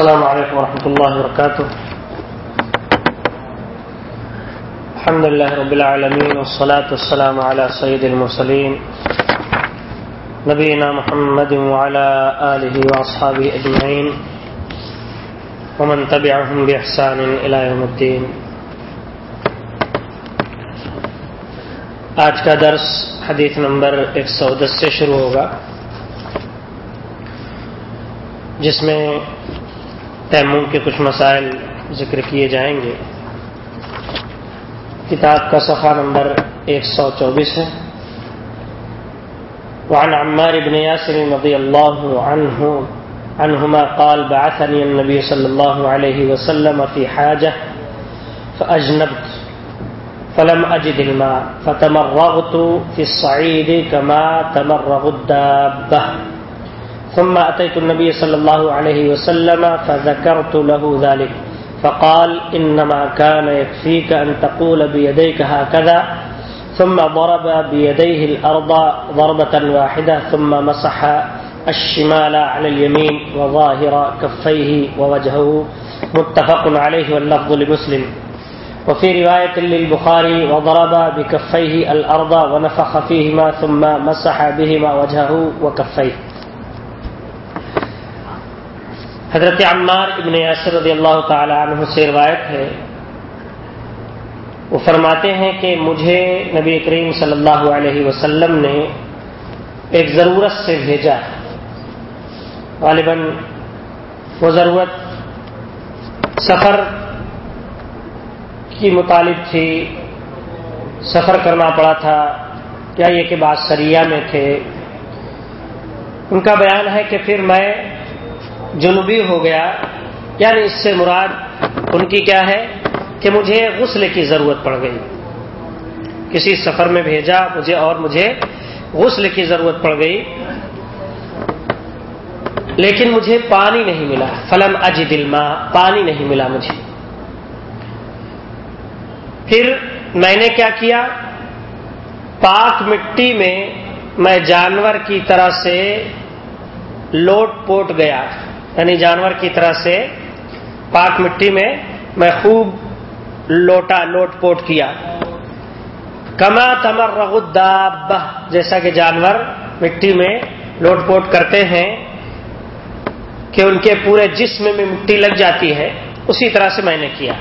السلام عليكم ورحمة الله وبركاته. الحمد لله رب العالمين والصلاة والسلام على سيد المرسلين نبينا محمد وعلى آله وأصحابه أجمعين ومن تبعهم بإحسان إلى يوم الدين. آج کا درس حدیث نمبر ایک سو دس سے شروع ہوگا، جس میں تیمم کے کچھ مسائل ذکر کیے جائیں گے۔ کتاب کا صفحہ نمبر ایک سو چوبیس ہے۔ وعن عمار بن ياسر رضي الله عنه عنهما قال بعثني النبي صلى الله عليه وسلم في حاجة فأجنبت فلم أجد الماء، فتمرغت في الصعيد كما تمرغ الدابة ثم أتيت النبي صلى الله عليه وسلم فذكرت له ذلك. فقال، إنما كان يكفيك أن تقول بيديك هكذا. ثم ضرب بيديه الأرض ضربة واحدة، ثم مسح الشمال على اليمين وظاهر كفيه ووجهه. متفق عليه واللفظ لمسلم. وفي رواية للبخاري، وضرب بكفيه الأرض ونفخ فيهما، ثم مسح بهما وجهه وكفيه. حضرت عمار ابن یاسر رضی اللہ تعالی عنہ سے روایت ہے۔ وہ فرماتے ہیں کہ مجھے نبی کریم صلی اللہ علیہ وسلم نے ایک ضرورت سے بھیجا غالباً وہ ضرورت سفر کی مطالب تھی، سفر کرنا پڑا تھا، کیا یہ کہ بات سریا میں تھے۔ ان کا بیان ہے کہ پھر میں جنوبی ہو گیا۔ یعنی اس سے مراد ان کی کیا ہے کہ مجھے غسل کی ضرورت پڑ گئی۔ کسی سفر میں بھیجا، مجھے اور مجھے غسل کی ضرورت پڑ گئی۔ لیکن مجھے پانی نہیں ملا۔ فلم اج دل پانی نہیں ملا مجھے۔ پھر میں نے کیا کیا؟ پاک مٹی میں میں جانور کی طرح سے لوٹ پوٹ گیا۔ یعنی جانور کی طرح سے پاک مٹی میں میں خوب لوٹا، لوٹ پوٹ کیا۔ کما تمر رغداب جیسا کہ جانور مٹی میں لوٹ پوٹ کرتے ہیں کہ ان کے پورے جسم میں مٹی لگ جاتی ہے، اسی طرح سے میں نے کیا۔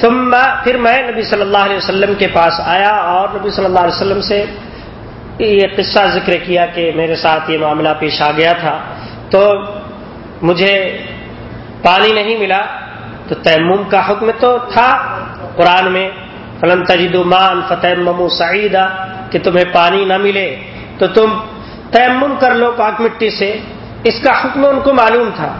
ثم پھر میں نبی صلی اللہ علیہ وسلم کے پاس آیا اور نبی صلی اللہ علیہ وسلم سے یہ قصہ ذکر کیا کہ میرے ساتھ یہ معاملہ پیش آ گیا تھا۔ تو مجھے پانی نہیں ملا تو تیمم کا حکم تو تھا قرآن میں فلم تجید مان فتح ممو سعیدہ کہ تمہیں پانی نہ ملے۔ تو تم تیمم کر لو پاک مٹی سے۔ اس کا حکم ان کو معلوم تھا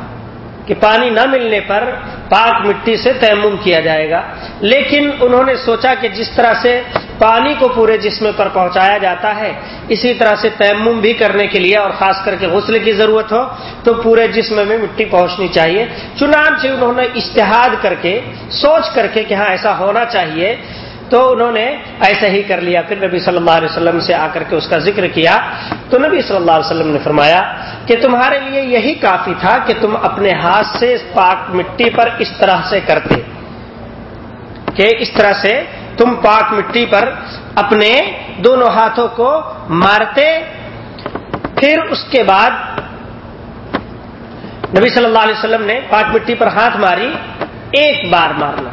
کہ پانی نہ ملنے پر پاک مٹی سے تیمم کیا جائے گا۔ لیکن انہوں نے سوچا کہ جس طرح سے پانی کو پورے جسم پر پہنچایا جاتا ہے۔ اسی طرح سے تیمم بھی کرنے کے لیے اور خاص کر کے غسل کی ضرورت ہو تو پورے جسم میں مٹی پہنچنی چاہیے۔ چنانچہ انہوں نے اشتہاد کر کے، سوچ کر کے کہ ہاں ایسا ہونا چاہیے۔ تو انہوں نے ایسا ہی کر لیا۔ پھر نبی صلی اللہ علیہ وسلم سے آ کر کے اس کا ذکر کیا۔ تو نبی صلی اللہ علیہ وسلم نے فرمایا کہ تمہارے لیے یہی کافی تھا کہ تم اپنے ہاتھ سے پاک مٹی پر اس طرح سے کرتے۔ کہ اس طرح سے تم پاک مٹی پر اپنے دونوں ہاتھوں کو مارتے، پھر اس کے بعد نبی صلی اللہ علیہ وسلم نے پاک مٹی پر ہاتھ ماری، ایک بار مارنا۔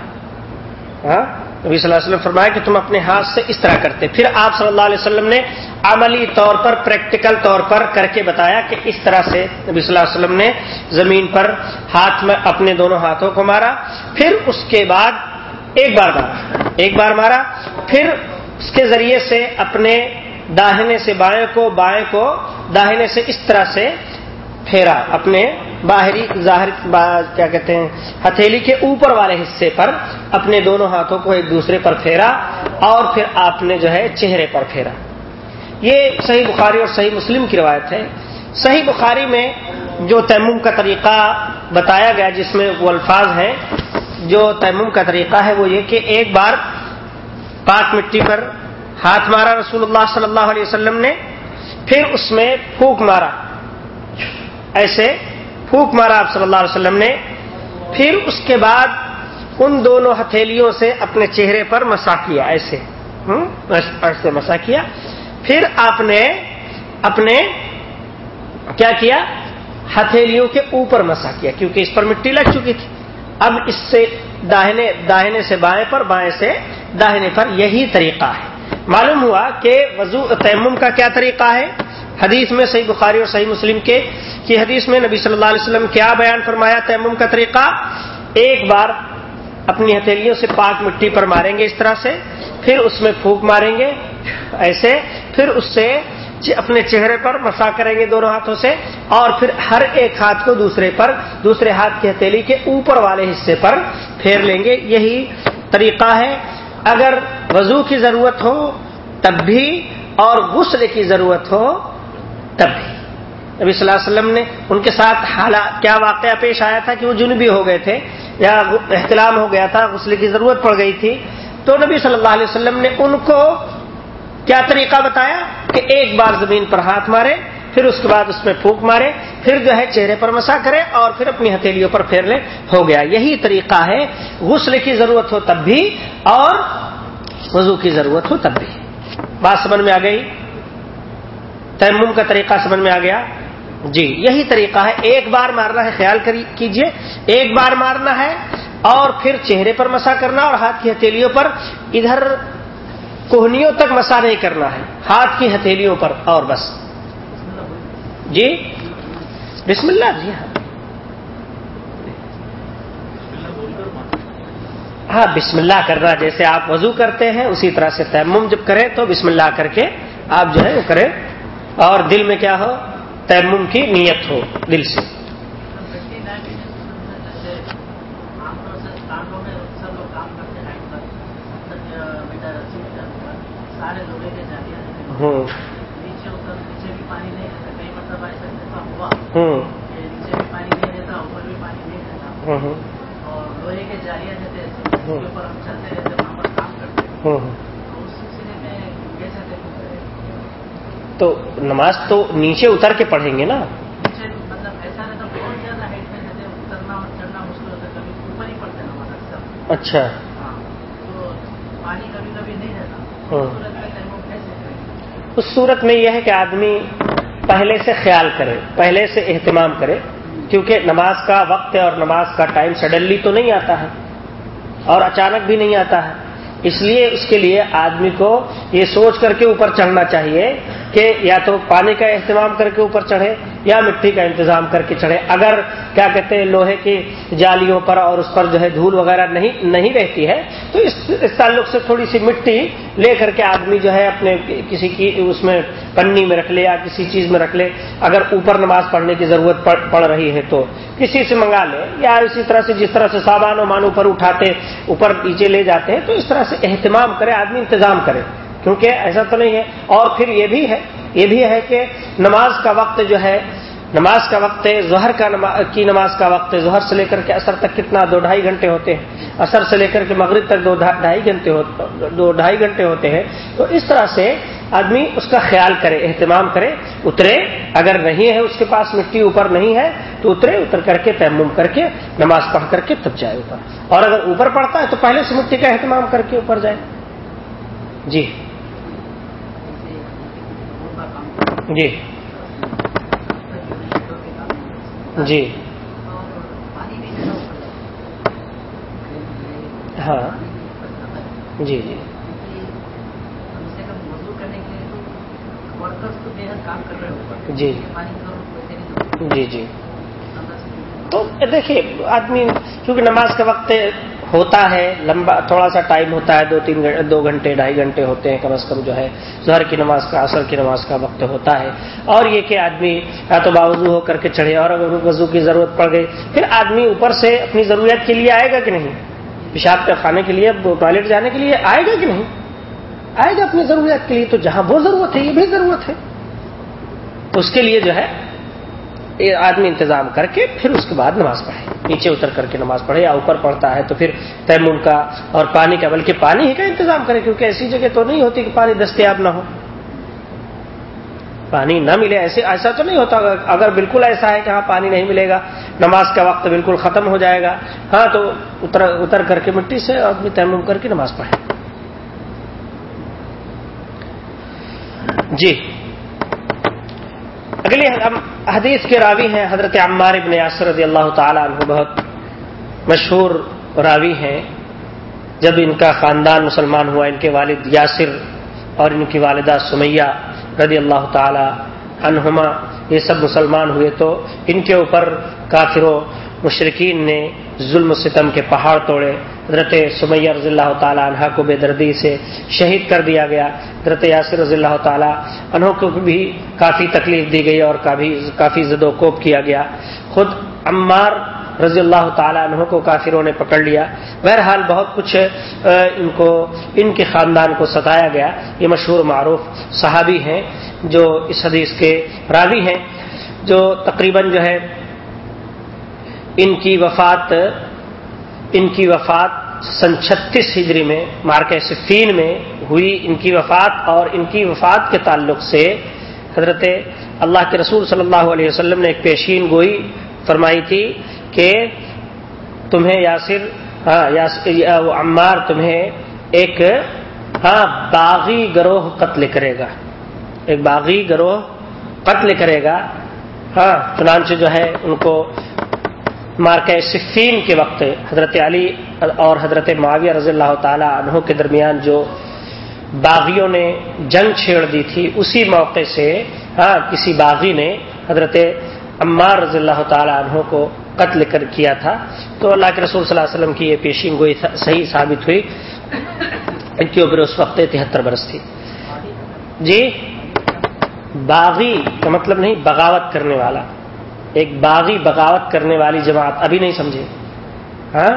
ہاں؟ نبی صلی اللہ علیہ وسلم فرمایا کہ تم اپنے ہاتھ سے اس طرح کرتے۔ پھر آپ صلی اللہ علیہ وسلم نے عملی طور پر، پریکٹیکل طور پر کر کے بتایا کہ اس طرح سے نبی صلی اللہ علیہ وسلم نے زمین پر ہاتھ میں اپنے دونوں ہاتھوں کو مارا۔ پھر اس کے بعد ایک بار مارا۔ ایک بار مارا، پھر اس کے ذریعے سے اپنے داہنے سے بائیں کو بائیں کو داہنے سے اس طرح سے پھیرا، اپنے باہری، ظاہر کیا کہتے ہیں، ہتھیلی کے اوپر والے حصے پر اپنے دونوں ہاتھوں کو ایک دوسرے پر پھیرا اور پھر آپ نے جو ہے چہرے پر پھیرا۔ یہ صحیح بخاری اور صحیح مسلم کی روایت ہے۔ صحیح بخاری میں جو تیمم کا طریقہ بتایا گیا جس میں وہ الفاظ ہیں، جو تیمم کا طریقہ ہے وہ یہ کہ ایک بار پاک مٹی پر ہاتھ مارا رسول اللہ صلی اللہ علیہ وسلم نے، پھر اس میں پھونک مارا۔ ایسے پھوک مارا آپ صلی اللہ علیہ وسلم نے۔ پھر اس کے بعد ان دونوں ہتھیلیوں سے اپنے چہرے پر مسا کیا، ایسے۔ ایسے مسا کیا۔ پھر آپ نے اپنے کیا کیا؟ ہتھیلیوں کے اوپر مسا کیا، کیونکہ اس پر مٹی لگ چکی تھی۔ اب اس سے داہنے داہنے سے بائیں پر، بائیں سے داہنے پر یہی طریقہ ہے۔ معلوم ہوا کہ وضو تیمم کا کیا طریقہ ہے؟ حدیث میں صحیح بخاری اور صحیح مسلم کے، کی حدیث میں نبی صلی اللہ علیہ وسلم کیا بیان فرمایا تیمم کا طریقہ؟ ایک بار اپنی ہتھیلیوں سے پاک مٹی پر ماریں گے اس طرح سے، پھر اس میں پھونک ماریں گے، ایسے، پھر اس سے اپنے چہرے پر مسا کریں گے دونوں ہاتھوں سے اور پھر ہر ایک ہاتھ کو دوسرے پر، دوسرے ہاتھ کی ہتھیلی کے اوپر والے حصے پر پھیر لیں گے۔ یہی طریقہ ہے۔ اگر وضو کی ضرورت ہو، تب بھی، اور غسل کی ضرورت ہو، تب بھی۔ نبی صلی اللہ علیہ وسلم نے ان کے ساتھ حالات کیا واقعہ پیش آیا تھا کہ وہ جنبی ہو گئے تھے یا احتلام ہو گیا تھا، غسل کی ضرورت پڑ گئی تھی۔ تو نبی صلی اللہ علیہ وسلم نے ان کو کیا طریقہ بتایا کہ ایک بار زمین پر ہاتھ مارے، پھر اس کے بعد اس میں پھونک مارے، پھر جو ہے چہرے پر مسا کرے اور پھر اپنی ہتھیلیوں پر پھیر لے، ہو گیا۔ یہی طریقہ ہے، غسل کی ضرورت ہو تب بھی اور وضو کی ضرورت ہو تب بھی۔ بات سمجھ میں آ گئی؟ تیمم کا طریقہ سمجھ میں آ گیا؟ جی یہی طریقہ ہے۔ ایک بار مارنا ہے، خیال کیجیے۔ ایک بار مارنا ہے اور پھر چہرے پر مسا کرنا اور ہاتھ کی ہتھیلیوں پر ادھر کوہنیوں تک مسا نہیں کرنا ہے۔ ہاتھ کی ہتھیلیوں پر اور بس۔ جی؟ بسم اللہ۔ جی ہاں۔ ہاں بسم اللہ کرنا جیسے آپ وضو کرتے ہیں، اسی طرح سے تیمم جب کریں تو بسم اللہ کر کے آپ جو ہے وہ کریں۔ اور دل میں کیا ہو؟ تیمم کی نیت ہو دل سے ہوں ہوں ہاں، ہاں۔ ہاں، تو نماز تو نیچے اتر کے پڑھیں گے نا؟ اچھا۔ اس صورت میں یہ ہے کہ آدمی پہلے سے خیال کرے، پہلے سے اہتمام کرے، کیونکہ نماز کا وقت اور نماز کا ٹائم سڈنلی تو نہیں آتا ہے اور اچانک بھی نہیں آتا ہے۔ اس لیے اس کے لیے آدمی کو یہ سوچ کر کے اوپر چڑھنا چاہیے کہ یا تو پانی کا اہتمام کر کے اوپر چڑھے یا مٹی کا انتظام کر کے چڑھے۔ اگر کیا کہتے ہیں لوہے کی جالیوں پر اور اس پر جو ہے دھول وغیرہ نہیں نہیں رہتی ہے، تو اس اس تعلق سے تھوڑی سی مٹی لے کر کے آدمی جو ہے اپنے کسی کی اس میں پنی میں رکھ لے یا کسی چیز میں رکھ لے۔ اگر اوپر نماز پڑھنے کی ضرورت پڑ رہی ہے تو کسی سے منگا لے یا اسی طرح سے جس طرح سے سامان و مان اوپر اٹھاتے، اوپر نیچے لے جاتے ہیں، تو اس طرح سے اہتمام کرے، آدمی انتظام کرے۔ کیونکہ ایسا تو نہیں ہے۔ اور پھر یہ بھی ہے یہ بھی ہے کہ نماز کا وقت جو ہے، نماز کا وقت ظہر کا کی نماز کا وقت ظہر سے لے کر کے اثر تک کتنا، دو ڈھائی گھنٹے ہوتے ہیں۔ اثر سے لے کر کے مغرب تک دو ڈھائی گھنٹے دو ڈھائی گھنٹے ہوتے ہیں۔ تو اس طرح سے آدمی اس کا خیال کرے، اہتمام کرے۔ اترے، اگر نہیں ہے اس کے پاس، مٹی اوپر نہیں ہے، تو اترے، اتر کر کے، تیمم کر کے، نماز پڑھ کر کے تب جائے اوپر۔ اور اگر اوپر پڑتا ہے تو پہلے سے مٹی کا اہتمام کر کے اوپر جائے۔ جی۔ جی۔ جی۔ ہاں۔ جی جی۔ جی۔ جی جی۔ تو دیکھیے، آدمی، کیونکہ نماز کا وقت ہوتا ہے، لمبا، تھوڑا سا ٹائم ہوتا ہے، دو تین دو گھنٹے، ڈھائی گھنٹے ہوتے ہیں، کم از کم جو ہے، ظہر کی نماز کا اثر کی نماز کا وقت ہوتا ہے۔ اور یہ کہ آدمی یا تو باوضو ہو کر کے چڑھے اور اگر وضو کی ضرورت پڑ گئی، پھر آدمی اوپر سے اپنی ضروریات کے لیے آئے گا کہ نہیں؟ پیشاب کے کھانے کے لیے ٹوائلٹ جانے کے لیے آئے گا کہ نہیں؟ آئے گا اپنی ضروریات کے لیے تو جہاں وہ ضرورت ہے، یہ بھی ضرورت ہے۔ اس کے لیے جو ہے آدمی انتظام کر کے پھر اس کے بعد نماز پڑھے۔ نیچے اتر کر کے نماز پڑھے یا اوپر پڑھتا ہے تو پھر تیمون کا اور پانی کا، بلکہ پانی ہی کا انتظام کرے، کیونکہ ایسی جگہ تو نہیں ہوتی کہ پانی دستیاب نہ ہو۔ پانی نہ ملے، ایسے ایسا تو نہیں ہوتا۔ اگر بالکل ایسا ہے کہ ہاں پانی نہیں ملے گا، نماز کا وقت بالکل ختم ہو جائے گا ہاں تو اتر اتر کر کے مٹی سے آدمی تیمم کر کے نماز پڑھے۔ جی۔ اگلی حدیث کے راوی ہیں، حضرت عمار ابن یاسر رضی اللہ تعالیٰ عنہ بہت مشہور راوی ہیں۔ جب ان کا خاندان مسلمان ہوا، ان کے والد یاسر اور ان کی والدہ سمیہ رضی اللہ تعالی عنہما یہ سب مسلمان ہوئے تو ان کے اوپر کافروں مشرقین نے ظلم و ستم کے پہاڑ توڑے۔ حضرت سمیہ رضی اللہ تعالیٰ عنہ کو بے دردی سے شہید کر دیا گیا۔ حضرت یاسر رضی اللہ تعالیٰ عنہ کو بھی کافی تکلیف دی گئی اور کافی زد و کوپ کیا گیا۔ خود عمار رضی اللہ تعالیٰ عنہ کو کافروں نے پکڑ لیا۔ بہرحال بہت کچھ ان کو ان کے خاندان کو ستایا گیا۔ یہ مشہور معروف صحابی ہیں جو اس حدیث کے راوی ہیں، جو تقریباً جو ہے ان کی وفات ان کی وفات سن چھتیس ہجری میں مارک صفین میں ہوئی ان کی وفات اور ان کی وفات کے تعلق سے حضرت اللہ کے رسول صلی اللہ علیہ وسلم نے ایک پیشین گوئی فرمائی تھی کہ تمہیں یاسر ہاں عمار تمہیں ایک ہاں باغی گروہ قتل کرے گا۔ ایک باغی گروہ قتل کرے گا۔ ہاں چنانچہ جو ہے ان کو مارکہ صفین کے وقت حضرت علی اور حضرت معاویہ رضی اللہ تعالی عنہ کے درمیان جو باغیوں نے جنگ چھیڑ دی تھی، اسی موقع سے ہاں کسی باغی نے حضرت عمار رضی اللہ تعالی عنہ کو قتل کر کیا تھا۔ تو اللہ کے رسول صلی اللہ علیہ وسلم کی یہ پیشین گوئی صحیح ثابت ہوئی۔ ان کی عمر اس وقت تہتر برس تھی۔ جی؟ باغی کا مطلب نہیں، بغاوت کرنے والا۔ ایک باغی بغاوت کرنے والی جماعت ابھی نہیں سمجھے۔ ہاں؟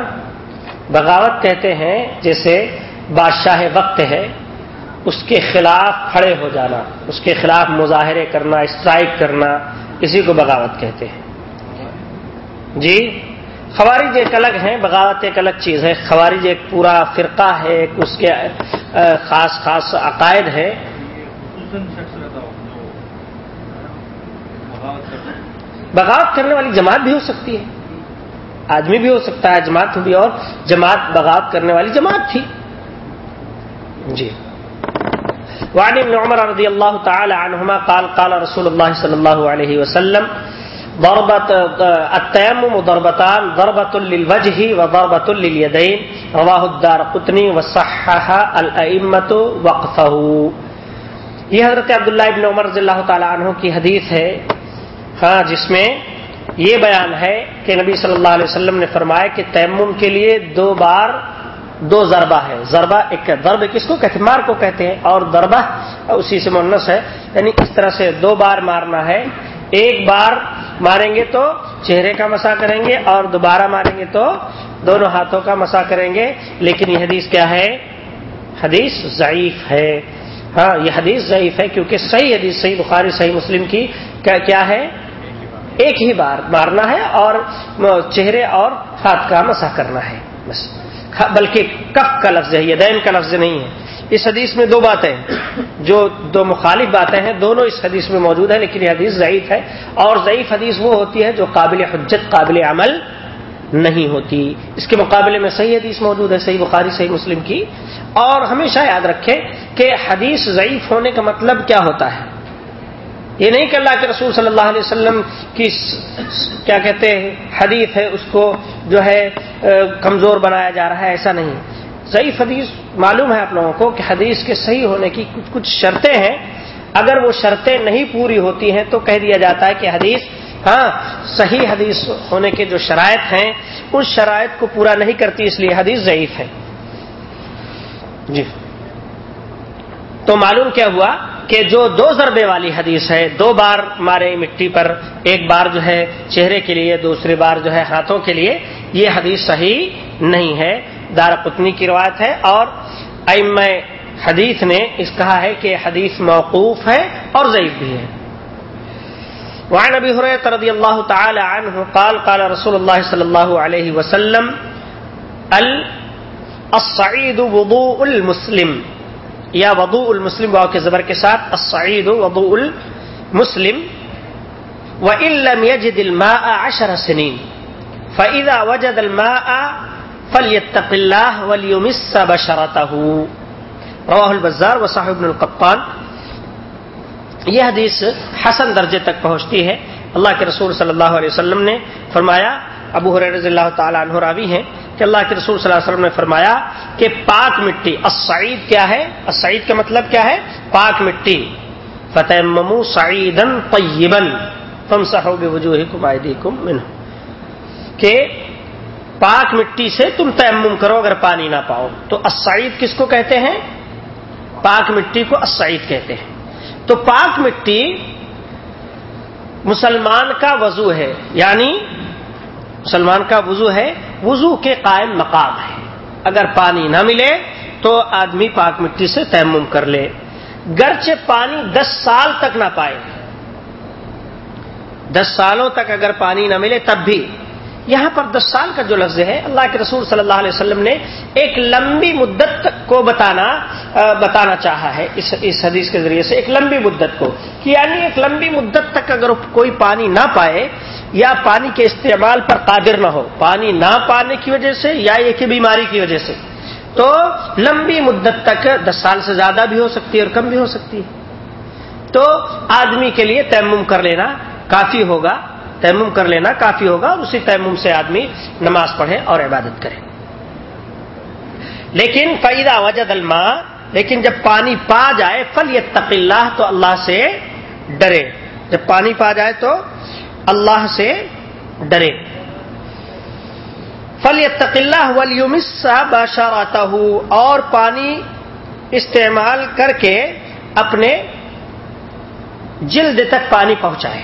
بغاوت کہتے ہیں جیسے بادشاہ وقت ہے، اس کے خلاف کھڑے ہو جانا، اس کے خلاف مظاہرے کرنا، اسٹرائک کرنا، اسی کو بغاوت کہتے ہیں۔ جی؟ خوارج ایک الگ ہے بغاوت ایک الگ چیز ہے۔ خوارج ایک پورا فرقہ ہے، ایک اس کے خاص خاص عقائد ہے بغاوت کرنے والی جماعت بھی ہو سکتی ہے۔ آدمی بھی ہو سکتا ہے، جماعت بھی اور۔ جماعت بغاوت کرنے والی جماعت تھی۔ جی۔ وعن ابن عمر رضی اللہ تعالی عنہما قال قال رسول اللہ صلی اللہ علیہ وسلم، ضربت التيمم ضربتان ضربة للوجه وضربة لليدين رواه الدار قطني وصحح الأئمة وقفه یہ حضرت عبداللہ ابن عمر رضی اللہ تعالی عنہ کی حدیث ہے۔ ہاں جس میں یہ بیان ہے کہ نبی صلی اللہ علیہ وسلم نے فرمایا کہ تیمم کے لیے دو بار دو ضربہ ہے۔ ضربہ ایک ضرب کس کو کہتے مار کو کہتے ہیں اور ضربہ اسی سے منس ہے۔ یعنی اس طرح سے دو بار مارنا ہے۔ ایک بار ماریں گے تو چہرے کا مسا کریں گے اور دوبارہ ماریں گے تو دونوں ہاتھوں کا مسا کریں گے۔ لیکن یہ حدیث کیا ہے؟ حدیث ضعیف ہے۔ ہاں یہ حدیث ضعیف ہے کیونکہ صحیح حدیث، صحیح بخاری، صحیح مسلم کی کیا ہے؟ ایک ہی بار مارنا ہے اور چہرے اور ہاتھ کا مسا کرنا ہے، بس۔ بلکہ کف کا لفظ ہے، یہ دین کا لفظ نہیں ہے۔ اس حدیث میں دو باتیں جو دو مخالف باتیں ہیں، دونوں اس حدیث میں موجود ہیں، لیکن یہ حدیث ضعیف ہے۔ اور ضعیف حدیث وہ ہوتی ہے جو قابل حجت، قابل عمل نہیں ہوتی۔ اس کے مقابلے میں صحیح حدیث موجود ہے، صحیح بخاری، صحیح مسلم کی۔ اور ہمیشہ یاد رکھیں کہ حدیث ضعیف ہونے کا مطلب کیا ہوتا ہے؟ یہ نہیں کہ اللہ کے رسول صلی اللہ علیہ وسلم کی کیا کہتے ہیں، حدیث ہے، اس کو جو ہے کمزور بنایا جا رہا ہے، ایسا نہیں۔ ضعیف حدیث معلوم ہے آپ لوگوں کو کہ حدیث کے صحیح ہونے کی کچھ کچھ شرطیں ہیں۔ اگر وہ شرطیں نہیں پوری ہوتی ہیں تو کہہ دیا جاتا ہے کہ حدیث ہاں صحیح حدیث ہونے کے جو شرائط ہیں اس شرائط کو پورا نہیں کرتی، اس لیے حدیث ضعیف ہے۔ جی۔ تو معلوم کیا ہوا؟ کہ جو دو ضربے والی حدیث ہے، دو بار مارے مٹی پر، ایک بار جو ہے چہرے کے لیے، دوسری بار جو ہے ہاتھوں کے لیے، یہ حدیث صحیح نہیں ہے۔ دار پتنی کی روایت ہے اور ام حدیث نے اس کہا ہے کہ حدیث موقوف ہے اور ضعیف بھی ہے۔ وعن ابي هريره رضي الله تعالى عنه قال قال رسول الله صلى الله عليه وسلم الصعيد وضوء المسلم۔ یا وضوء المسلم، واو کے زبر کے ساتھ، الصعيد وضوء مسلم و علم یجد الماء عشر سنین فعدا وجد الماء فلیتق اللہ ولیمس بشرته۔ رواہ البزار و صاحب القطان۔ یہ حدیث حسن درجے تک پہنچتی ہے۔ اللہ کے رسول صلی اللہ علیہ وسلم نے فرمایا، ابو حر رضی اللہ تعالیٰ عنہ راوی ہیں کہ اللہ کے رسول صلی اللہ علیہ وسلم نے فرمایا کہ پاک مٹی السعید کیا ہے؟ السعید کا مطلب کیا ہے؟ پاک مٹی۔ فتح ممو سعیدن طیبن تم سہو بے وجوہ کم کہ پاک مٹی سے تم تیمم کرو اگر پانی نہ پاؤ۔ تو السعید کس کو کہتے ہیں؟ پاک مٹی کو السعید کہتے ہیں۔ تو پاک مٹی مسلمان کا وضو ہے یعنی مسلمان کا وضو ہے وضو کے قائم مقام ہے۔ اگر پانی نہ ملے تو آدمی پاک مٹی سے تیمم کر لے۔ گرچہ پانی دس سال تک نہ پائے۔ دس سالوں تک اگر پانی نہ ملے تب بھی۔ یہاں پر دس سال کا جو لفظ ہے، اللہ کے رسول صلی اللہ علیہ وسلم نے ایک لمبی مدت کو بتانا بتانا چاہا ہے۔ اس اس حدیث کے ذریعے سے ایک لمبی مدت کو۔ کہ یعنی ایک لمبی مدت تک اگر کوئی پانی نہ پائے یا پانی کے استعمال پر قادر نہ ہو۔ پانی نہ پانے کی وجہ سے یا ایک بیماری کی وجہ سے۔ تو لمبی مدت تک دس سال سے زیادہ بھی ہو سکتی ہے اور کم بھی ہو سکتی ہے۔ تو آدمی کے لیے تیمم کر لینا کافی ہوگا۔ تیمم کر لینا کافی ہوگا اور اسی تیمم سے آدمی نماز پڑھے اور عبادت کرے۔ لیکن فیدا وجد الماء، لیکن جب پانی پا جائے فل یہ اللہ تو اللہ سے ڈرے۔ جب پانی پا جائے تو اللہ سے ڈرے۔ فل یہ اللہ ولیمسا بادشاہ ہوں اور پانی استعمال کر کے اپنے جلد تک پانی پہنچائے۔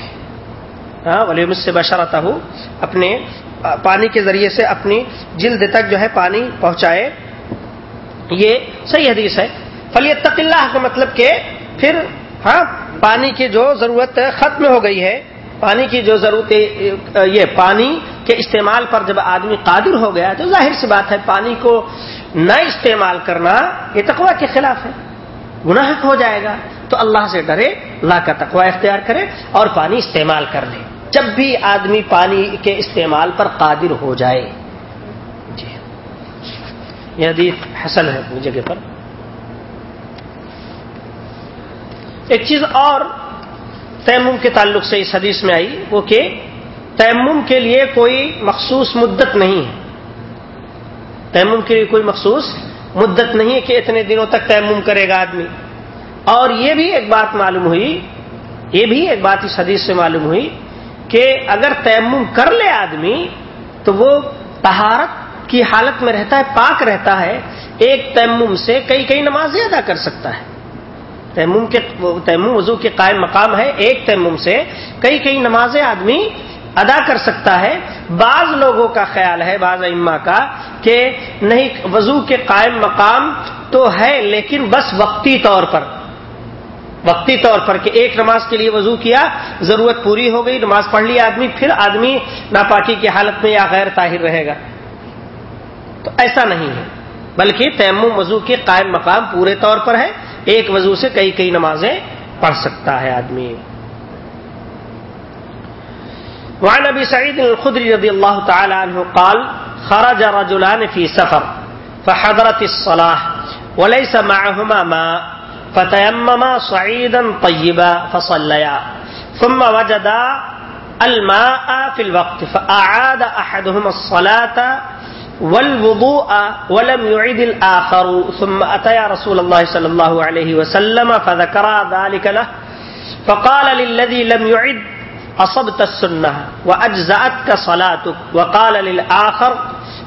ہاں ولیم سے بشرتا ہوں اپنے پانی کے ذریعے سے اپنی جلد تک جو ہے پانی پہنچائے۔ یہ صحیح حدیث ہے۔ فلیت اللہ کا مطلب کہ پھر ہاں پانی کی جو ضرورت ختم ہو گئی ہے۔ پانی کی جو ضرورت یہ پانی کے استعمال پر جب آدمی قادر ہو گیا تو ظاہر سی بات ہے، پانی کو نہ استعمال کرنا یہ تقوا کے خلاف ہے۔ گناہ ہو جائے گا تو اللہ سے ڈرے، اللہ کا تقوا اختیار کرے اور پانی استعمال کر لے۔ جب بھی آدمی پانی کے استعمال پر قادر ہو جائے۔ جی ہاں۔ یہ حدیث حسن ہے جگہ پر۔ ایک چیز اور تیمم کے تعلق سے اس حدیث میں آئی وہ کہ تیمم کے لیے کوئی مخصوص مدت نہیں ہے۔ تیمم کے لیے کوئی مخصوص مدت نہیں ہے کہ اتنے دنوں تک تیمم کرے گا آدمی۔ اور یہ بھی ایک بات معلوم ہوئی، یہ بھی ایک بات اس حدیث سے معلوم ہوئی کہ اگر تیمم کر لے آدمی تو وہ تہارت کی حالت میں رہتا ہے، پاک رہتا ہے، ایک تیمم سے کئی کئی نمازیں ادا کر سکتا ہے۔ تیمم کے تیمم وضو کے قائم مقام ہے، ایک تیمم سے کئی کئی نمازیں آدمی ادا کر سکتا ہے۔ بعض لوگوں کا خیال ہے، بعض اما کا، کہ نہیں، وضو کے قائم مقام تو ہے، لیکن بس وقتی طور پر۔ وقتی طور پر کہ ایک نماز کے لیے وضو کیا، ضرورت پوری ہو گئی، نماز پڑھ لی آدمی، پھر آدمی ناپاکی کی حالت میں یا غیر طاہر رہے گا۔ تو ایسا نہیں ہے، بلکہ تیمم وضو کے قائم مقام پورے طور پر ہے۔ ایک وضو سے کئی کئی نمازیں پڑھ سکتا ہے آدمی۔ وعن ابي سعيد الخدري رضي الله تعالى عنه قال، خرج رجلان في سفر، فحضرت الصلاة وليس معهما ماء فتيمما صعيدا طيبا فصليا ثم وجدا الماء في الوقت فأعاد أحدهما الصلاة والوضوء ولم يعد الآخر ثم أتيا رسول الله صلى الله عليه وسلم فذكر ذلك له فقال للذي لم يعد أصبت السنة وأجزأتك صلاتك وقال للآخر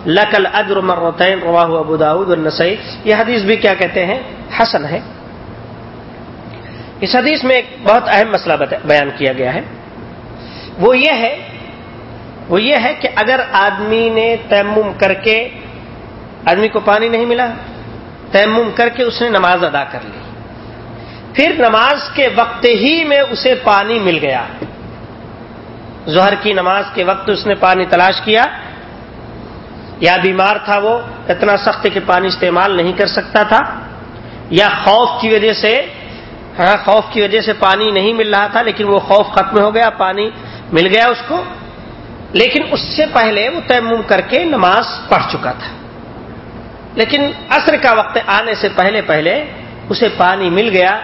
لك الأجر مرتين رواه أبو داود والنسائي یہ حدیث بھی کیا کہتے ہیں؟ حسن ہے۔ اس حدیث میں ایک بہت اہم مسئلہ بیان کیا گیا ہے۔ وہ یہ ہے وہ یہ ہے کہ اگر آدمی نے تیمم کر کے آدمی کو پانی نہیں ملا، تیمم کر کے اس نے نماز ادا کر لی۔ پھر نماز کے وقت ہی میں اسے پانی مل گیا۔ ظہر کی نماز کے وقت اس نے پانی تلاش کیا۔ یا بیمار تھا وہ، اتنا سخت کہ پانی استعمال نہیں کر سکتا تھا۔ یا خوف کی وجہ سے ہاں خوف کی وجہ سے پانی نہیں مل رہا تھا، لیکن وہ خوف ختم ہو گیا، پانی مل گیا اس کو۔ لیکن اس سے پہلے وہ تیمم کر کے نماز پڑھ چکا تھا۔ لیکن عصر کا وقت آنے سے پہلے پہلے اسے پانی مل گیا۔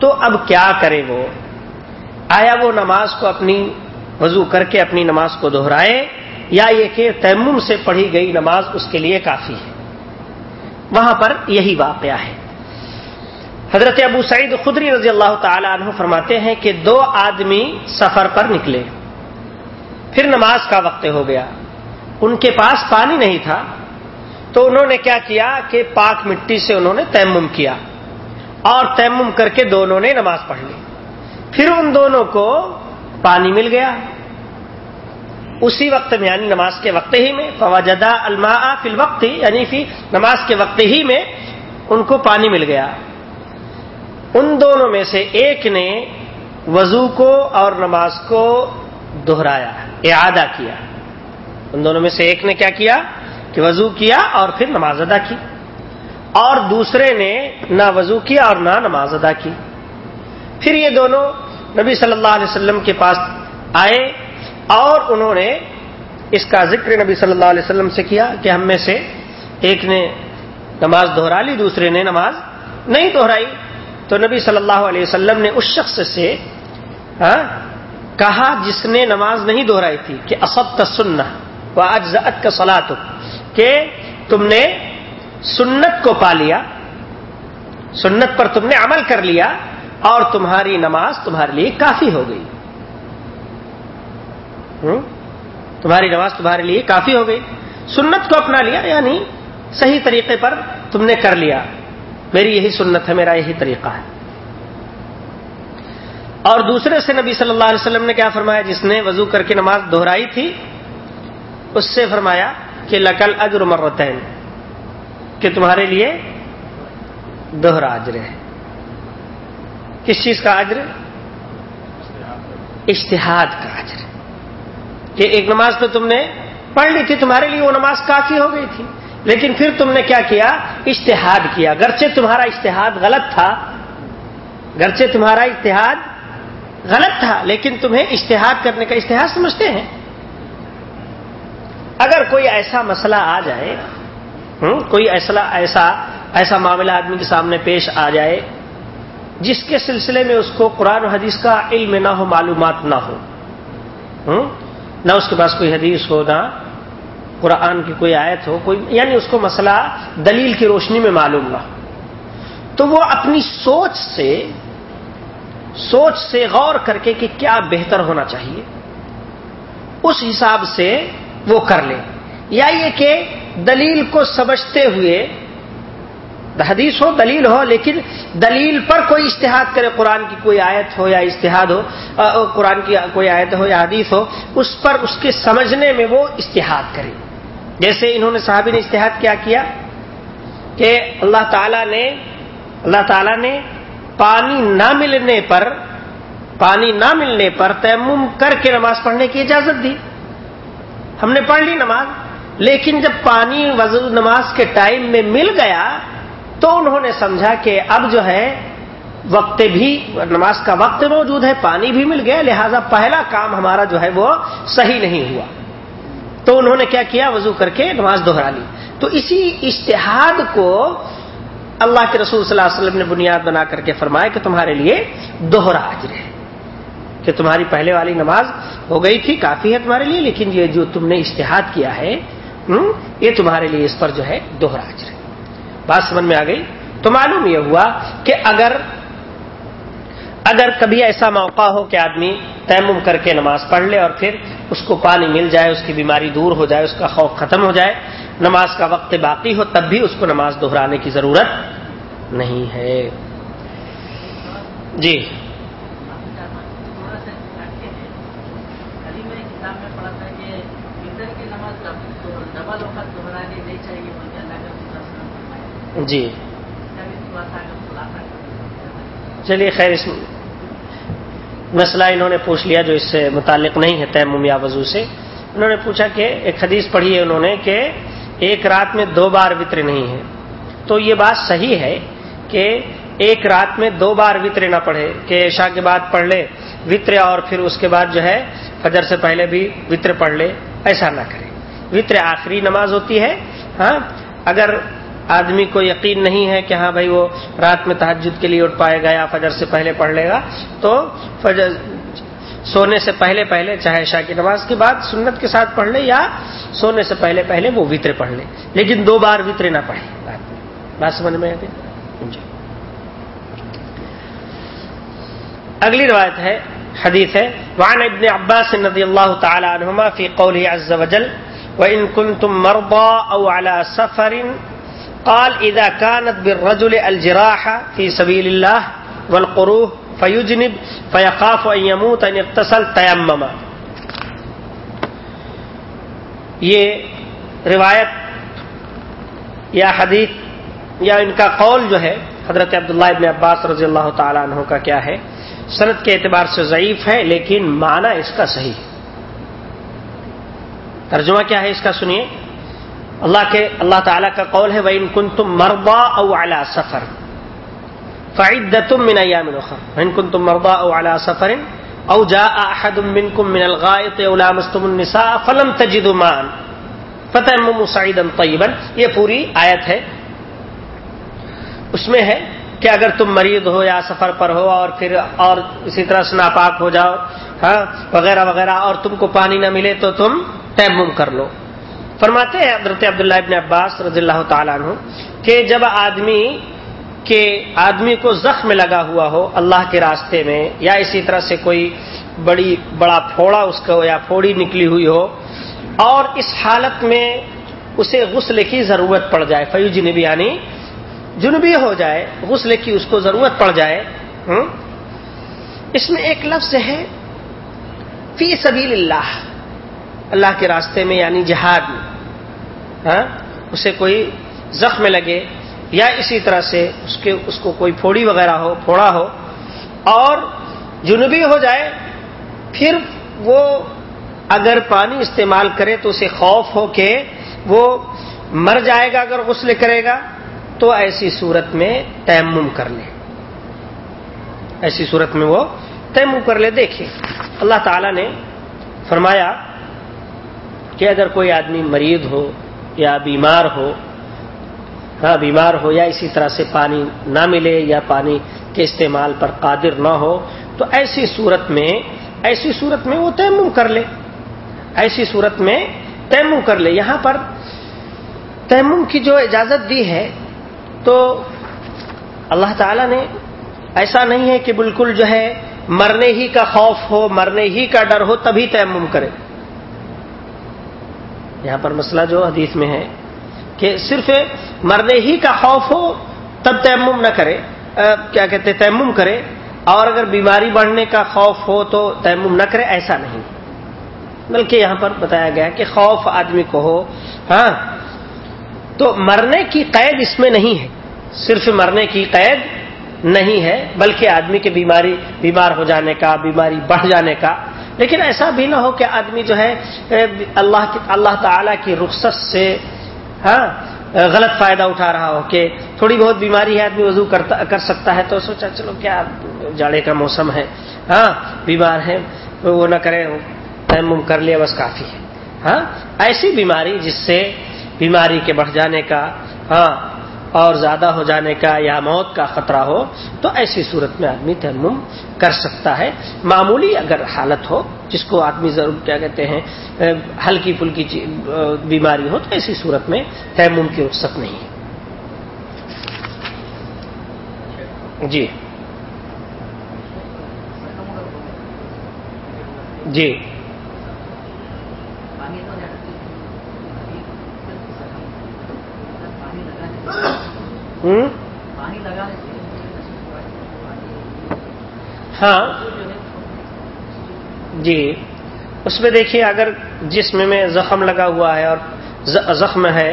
تو اب کیا کرے وہ؟ آیا وہ نماز کو اپنی وضو کر کے اپنی نماز کو دہرائے؟ یا یہ کہ تیمم سے پڑھی گئی نماز اس کے لیے کافی ہے؟ وہاں پر یہی واقعہ ہے۔ حضرت ابو سعید خدری رضی اللہ تعالی عنہ فرماتے ہیں کہ دو آدمی سفر پر نکلے۔ پھر نماز کا وقت ہو گیا۔ ان کے پاس پانی نہیں تھا۔ تو انہوں نے کیا کیا کہ پاک مٹی سے انہوں نے تیمم کیا۔ اور تیمم کر کے دونوں نے نماز پڑھ لی۔ پھر ان دونوں کو پانی مل گیا۔ اسی وقت میں یعنی نماز کے وقت ہی میں فواجدہ الما فی الوقت یعنی فی نماز کے وقت ہی میں ان کو پانی مل گیا۔ ان دونوں میں سے ایک نے وضو کو اور نماز کو دہرایا اعادہ کیا ان دونوں میں سے ایک نے کیا کیا؟ کہ وضو کیا اور پھر نماز ادا کی۔ اور دوسرے نے نہ وضو کیا اور نہ نماز ادا کی۔ پھر یہ دونوں نبی صلی اللہ علیہ وسلم کے پاس آئے اور انہوں نے اس کا ذکر نبی صلی اللہ علیہ وسلم سے کیا کہ ہم میں سے ایک نے نماز دہرا لی دوسرے نے نماز نہیں دہرائی۔ تو نبی صلی اللہ علیہ وسلم نے اس شخص سے ہاں، کہا جس نے نماز نہیں دہرائی تھی کہ اسب تسن و اجزت کا کہ تم نے سنت کو پا لیا، سنت پر تم نے عمل کر لیا اور تمہاری نماز تمہارے لیے کافی ہو گئی۔ تمہاری نماز تمہارے لیے کافی ہو گئی۔ سنت کو اپنا لیا یعنی صحیح طریقے پر تم نے کر لیا۔ میری یہی سنت ہے، میرا یہی طریقہ ہے۔ اور دوسرے سے نبی صلی اللہ علیہ وسلم نے کیا فرمایا؟ جس نے وضو کر کے نماز دہرائی تھی، اس سے فرمایا کہ لکل اجر مرتین، کہ تمہارے لیے دوہرا اجر ہے۔ کس چیز کا اجر؟ اشتہاد کا اجر۔ کہ ایک نماز تو تم نے پڑھ لی تھی، تمہارے لیے وہ نماز کافی ہو گئی تھی، لیکن پھر تم نے کیا کیا؟ اشتہاد کیا۔ گرچہ تمہارا اشتہاد غلط تھا گرچہ تمہارا اشتہاد غلط تھا، لیکن تمہیں اشتہاد کرنے کا اشتہاد سمجھتے ہیں۔ اگر کوئی ایسا مسئلہ آ جائے کوئی ایسا ایسا ایسا معاملہ آدمی کے سامنے پیش آ جائے، جس کے سلسلے میں اس کو قرآن و حدیث کا علم نہ ہو، معلومات نہ ہو نہ اس کے پاس کوئی حدیث ہو، نہ قرآن کی کوئی آیت ہو، کوئی یعنی اس کو مسئلہ دلیل کی روشنی میں معلوم نہ ہو۔ تو وہ اپنی سوچ سے سوچ سے غور کر کے کہ کیا بہتر ہونا چاہیے۔ اس حساب سے وہ کر لے۔ یا یہ کہ دلیل کو سمجھتے ہوئے، حدیث ہو، دلیل ہو، لیکن دلیل پر کوئی اشتہاد کرے، قرآن کی کوئی آیت ہو یا اشتہاد ہو قرآن کی کوئی آیت ہو یا حدیث ہو، اس پر اس کے سمجھنے میں وہ اشتہاد کرے۔ جیسے انہوں نے صحابی نے اشتہاد کیا کیا کہ اللہ تعالی نے، اللہ تعالی نے پانی نہ ملنے پر، پانی نہ ملنے پر تیمم کر کے نماز پڑھنے کی اجازت دی۔ ہم نے پڑھ لی نماز، لیکن جب پانی وضو نماز کے ٹائم میں مل گیا تو انہوں نے سمجھا کہ اب جو ہے، وقت بھی، نماز کا وقت موجود ہے، پانی بھی مل گیا، لہذا پہلا کام ہمارا جو ہے وہ صحیح نہیں ہوا۔ تو انہوں نے کیا کیا؟ وضو کر کے نماز دوہرا لی۔ تو اسی اشتہاد کو اللہ کے رسول صلی اللہ علیہ وسلم نے بنیاد بنا کر کے فرمایا کہ تمہارے لیے دوہرا اجر ہے کہ تمہاری پہلے والی نماز ہو گئی تھی، کافی ہے تمہارے لیے، لیکن یہ جو تم نے اشتہاد کیا ہے یہ تمہارے لیے اس پر جو ہے دوہرا اجر ہے۔ بات سمجھ میں آ گئی؟ تو معلوم یہ ہوا کہ اگر اگر کبھی ایسا موقع ہو کہ آدمی تیمم کر کے نماز پڑھ لے اور پھر اس کو پانی مل جائے، اس کی بیماری دور ہو جائے، اس کا خوف ختم ہو جائے نماز کا وقت باقی ہو تب بھی اس کو نماز دہرانے کی ضرورت نہیں ہے۔ جی۔ جی۔ چلیے خیر، اس مسئلہ انہوں نے پوچھ لیا جو اس سے متعلق نہیں ہے تیمم یا وضو سے۔ انہوں نے پوچھا کہ ایک حدیث پڑھی ہے انہوں نے کہ ایک رات میں دو بار وطر نہیں ہے۔ تو یہ بات صحیح ہے کہ ایک رات میں دو بار وطر نہ پڑھے، کہ عشاء کے بعد پڑھ لے، وطر اور پھر اس کے بعد جو ہے فجر سے پہلے بھی وطر پڑھ لے، ایسا نہ کرے۔ وطر آخری نماز ہوتی ہے ہاں اگر آدمی کو یقین نہیں ہے کہ ہاں بھائی وہ رات میں تحجد کے لیے اٹھ پائے گا یا فجر سے پہلے پڑھ لے گا، تو فجر سونے سے پہلے پہلے، چاہے شاہ کی نماز کے بعد سنت کے ساتھ پڑھ لے یا سونے سے پہلے پہلے وہ وطر پڑھ لے، لیکن دو بار وطر نہ پڑھے۔ رات میں بات سمجھ میں آتی؟ جی۔ اگلی روایت ہے، حدیث ہے، وعن ابن عباس رضی اللہ تعالی عنہما فی قوله عز وجل، وَإِن كُنتم مرضى أو على سفر، قال اذا كانت بالرجل الجراح في سبيل الله والقروح فيجنب فيخاف ان يموت ان يغتسل تيمم یہ روایت یا حدیث یا ان کا قول جو ہے حضرت عبداللہ ابن عباس رضی اللہ تعالیٰ عنہ کا کیا ہے؟ صنعت کے اعتبار سے ضعیف ہے لیکن معنی اس کا صحیح ہے۔ ترجمہ کیا ہے اس کا سنیے۔ اللہ کے اللہ تعالیٰ کا قول ہے وَإِن كُنتُم مَرْضَى أَوْ عَلَى سَفَرٍ۔ فَعِدَّةٌ مِّنْ أَيَّامٍ أُخَرَ وَإِن كُنتُم مَرْضَى أَوْ عَلَى سَفَرٍ أَوْ جَاءَ أَحَدٌ مِّنكُم مِّنَ الْغَائِطِ أَوْ لَامَسْتُمُ النِّسَاءَ فَلَمْ تَجِدُوا مَاءً. فَتَيَمَّمُوا صَعِيدًا طَيِّبًا یہ پوری آیت ہے. اس میں ہے کہ اگر تم مریض ہو یا سفر پر ہو اور پھر اور اسی طرح سے ناپاک ہو جاؤ ہاں وغیرہ وغیرہ اور تم کو پانی نہ ملے تو تم تیمم کر لو. فرماتے ہیں حضرت عبداللہ ابن عباس رضی اللہ تعالیٰ عنہ کہ جب آدمی کے آدمی کو زخم لگا ہوا ہو اللہ کے راستے میں یا اسی طرح سے کوئی بڑی بڑا پھوڑا اس کو یا پھوڑی نکلی ہوئی ہو اور اس حالت میں اسے غسل کی ضرورت پڑ جائے فیو جنبی یعنی جنبی ہو جائے، غسل کی اس کو ضرورت پڑ جائے اس میں ایک لفظ ہے، فی سبیل اللہ اللہ کے راستے میں یعنی جہاد میں ہاں؟ اسے کوئی زخم لگے یا اسی طرح سے اس کے اس کو کوئی پھوڑی وغیرہ ہو، پھوڑا ہو، اور جنوبی ہو جائے، پھر وہ اگر پانی استعمال کرے تو اسے خوف ہو کہ وہ مر جائے گا، اگر غسل کرے گا، تو ایسی صورت میں تیمم کر لے۔ ایسی صورت میں وہ تیمم کر لے۔ دیکھے اللہ تعالی نے فرمایا کہ اگر کوئی آدمی مریض ہو یا بیمار ہو ہاں بیمار ہو یا اسی طرح سے پانی نہ ملے یا پانی کے استعمال پر قادر نہ ہو، تو ایسی صورت میں، ایسی صورت میں وہ تیمم کر لے۔ ایسی صورت میں تیمم کر لے۔ یہاں پر تیمم کی جو اجازت دی ہے، تو اللہ تعالی نے ایسا نہیں ہے کہ بالکل جو ہے مرنے ہی کا خوف ہو، مرنے ہی کا ڈر ہو، تبھی تیمم کرے۔ یہاں پر مسئلہ جو حدیث میں ہے کہ صرف مرنے ہی کا خوف ہو تب تیمم نہ کرے کیا کہتے تیمم کرے۔ اور اگر بیماری بڑھنے کا خوف ہو تو تیمم نہ کرے، ایسا نہیں۔ بلکہ یہاں پر بتایا گیا کہ خوف آدمی کو ہو ہاں۔ تو مرنے کی قید اس میں نہیں ہے۔ صرف مرنے کی قید نہیں ہے، بلکہ آدمی کی بیماری، بیمار ہو جانے کا، بیماری بڑھ جانے کا۔ لیکن ایسا بھی نہ ہو کہ آدمی جو ہے اللہ کی، اللہ تعالی کی رخصت سے ہاں غلط فائدہ اٹھا رہا ہو کہ تھوڑی بہت بیماری ہے، آدمی وضو کرتا، کر سکتا ہے تو سوچا، چلو کیا جاڑے کا موسم ہے۔ ہاں بیمار ہے وہ نہ کرے تیمم کر لیا، بس کافی ہے۔ ہاں ایسی بیماری جس سے بیماری کے بڑھ جانے کا ہاں اور زیادہ ہو جانے کا یا موت کا خطرہ ہو، تو ایسی صورت میں آدمی تیمم کر سکتا ہے۔ معمولی اگر حالت ہو، جس کو آدمی ضرور کیا کہتے ہیں، ہلکی پھلکی بیماری ہو، تو ایسی صورت میں تیمم کی رخصت نہیں ہے۔ جی۔ جی۔ ہاں۔ جی۔ اس میں دیکھیے اگر جسم میں زخم لگا ہوا ہے اور زخم ہے